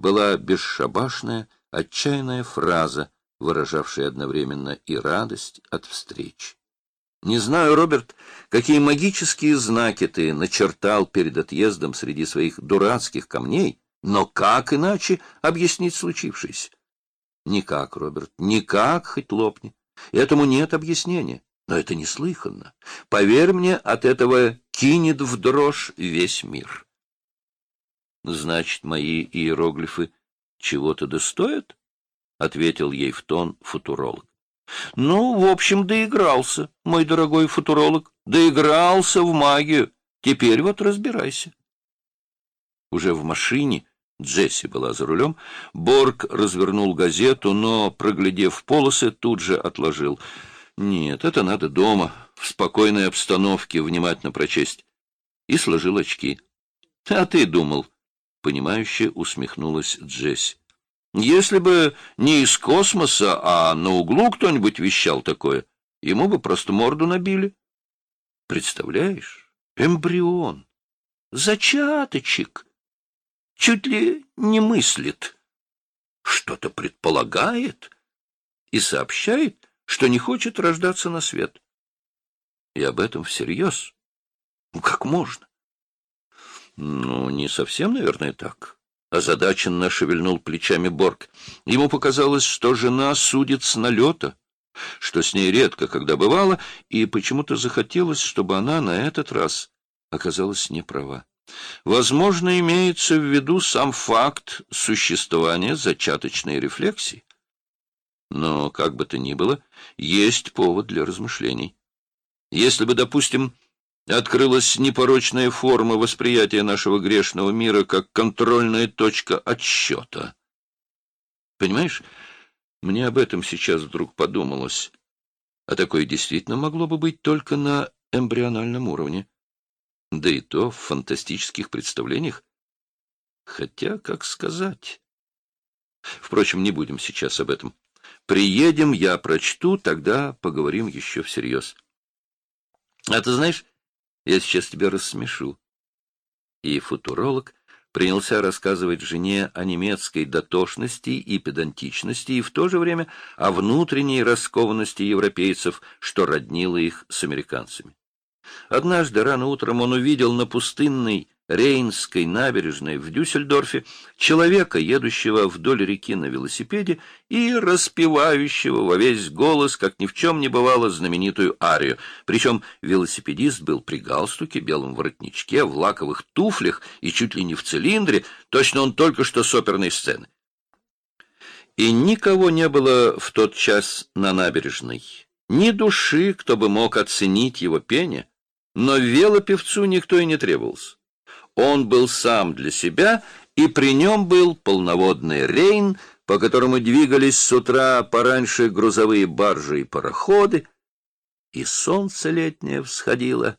была бесшабашная, отчаянная фраза, выражавшая одновременно и радость от встречи. Не знаю, Роберт, какие магические знаки ты начертал перед отъездом среди своих дурацких камней, но как иначе объяснить случившееся? Никак, Роберт, никак, хоть лопни. Этому нет объяснения. Но это неслыханно. Поверь мне, от этого кинет в дрожь весь мир. Значит, мои иероглифы чего-то достоят? — ответил ей в тон футуролог. — Ну, в общем, доигрался, мой дорогой футуролог, доигрался в магию. Теперь вот разбирайся. Уже в машине Джесси была за рулем. Борг развернул газету, но, проглядев полосы, тут же отложил. Нет, это надо дома, в спокойной обстановке внимательно прочесть. И сложил очки. — А ты думал? — понимающе усмехнулась Джесси. — Если бы не из космоса, а на углу кто-нибудь вещал такое, ему бы просто морду набили. Представляешь? Эмбрион. Зачаточек чуть ли не мыслит, что-то предполагает и сообщает, что не хочет рождаться на свет. И об этом всерьез. Ну, как можно? Ну, не совсем, наверное, так. Озадаченно шевельнул плечами Борг. Ему показалось, что жена судит с налета, что с ней редко когда бывало, и почему-то захотелось, чтобы она на этот раз оказалась неправа. Возможно, имеется в виду сам факт существования зачаточной рефлексии. Но, как бы то ни было, есть повод для размышлений. Если бы, допустим, открылась непорочная форма восприятия нашего грешного мира как контрольная точка отсчета. Понимаешь, мне об этом сейчас вдруг подумалось. А такое действительно могло бы быть только на эмбриональном уровне да и то в фантастических представлениях. Хотя, как сказать... Впрочем, не будем сейчас об этом. Приедем, я прочту, тогда поговорим еще всерьез. А ты знаешь, я сейчас тебя рассмешу. И футуролог принялся рассказывать жене о немецкой дотошности и педантичности и в то же время о внутренней раскованности европейцев, что роднило их с американцами. Однажды рано утром он увидел на пустынной Рейнской набережной в Дюссельдорфе человека, едущего вдоль реки на велосипеде и распевающего во весь голос, как ни в чем не бывало, знаменитую арию. Причем велосипедист был при галстуке, белом воротничке, в лаковых туфлях и чуть ли не в цилиндре, точно он только что с оперной сцены. И никого не было в тот час на набережной, ни души, кто бы мог оценить его пение, но велопевцу никто и не требовался. Он был сам для себя, и при нем был полноводный рейн, по которому двигались с утра пораньше грузовые баржи и пароходы, и солнце летнее всходило.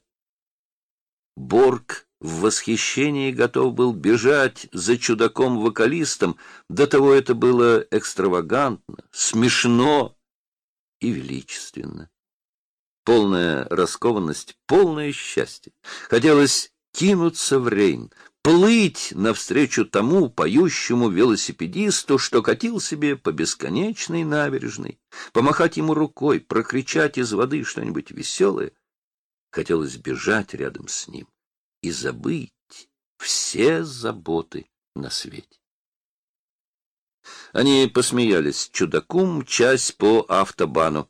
Борг в восхищении готов был бежать за чудаком-вокалистом, до того это было экстравагантно, смешно и величественно полная раскованность, полное счастье. Хотелось кинуться в Рейн, плыть навстречу тому поющему велосипедисту, что катил себе по бесконечной набережной, помахать ему рукой, прокричать из воды что-нибудь веселое. Хотелось бежать рядом с ним и забыть все заботы на свете. Они посмеялись чудаку, мчась по автобану.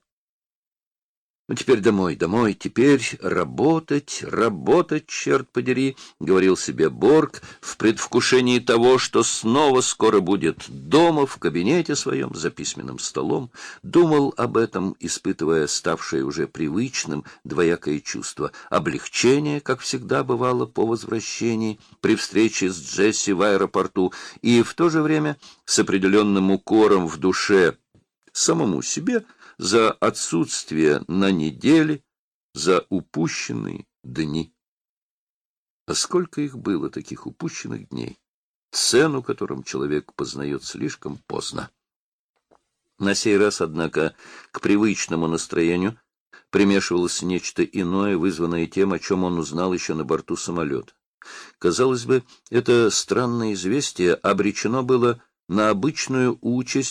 Ну, теперь домой, домой, теперь работать, работать, черт подери, — говорил себе Борг в предвкушении того, что снова скоро будет дома, в кабинете своем, за письменным столом. Думал об этом, испытывая ставшее уже привычным двоякое чувство. Облегчение, как всегда бывало по возвращении, при встрече с Джесси в аэропорту, и в то же время с определенным укором в душе самому себе — за отсутствие на неделе, за упущенные дни. А сколько их было, таких упущенных дней, цену которым человек познает слишком поздно. На сей раз, однако, к привычному настроению примешивалось нечто иное, вызванное тем, о чем он узнал еще на борту самолета. Казалось бы, это странное известие обречено было на обычную участь